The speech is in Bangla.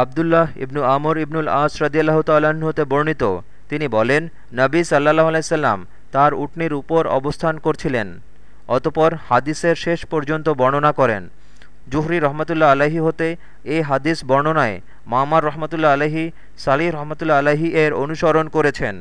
আবদুল্লাহ ইবনু আমর ইবনুল আস রদিয়াল্লাহ তাল্লাহ্ন হতে বর্ণিত। তিনি বলেন, নবী সাল্লাহ আলাইসাল্লাম তার উটনির উপর অবস্থান করছিলেন, অতপর হাদিসের শেষ পর্যন্ত বর্ণনা করেন। জুহরি রহমতুল্লা আলহী হতে এ হাদিস বর্ণনায় মামার রহমতুল্লা আলহী সালিহ রহমতুল্লা আলহী এর অনুসরণ করেছেন।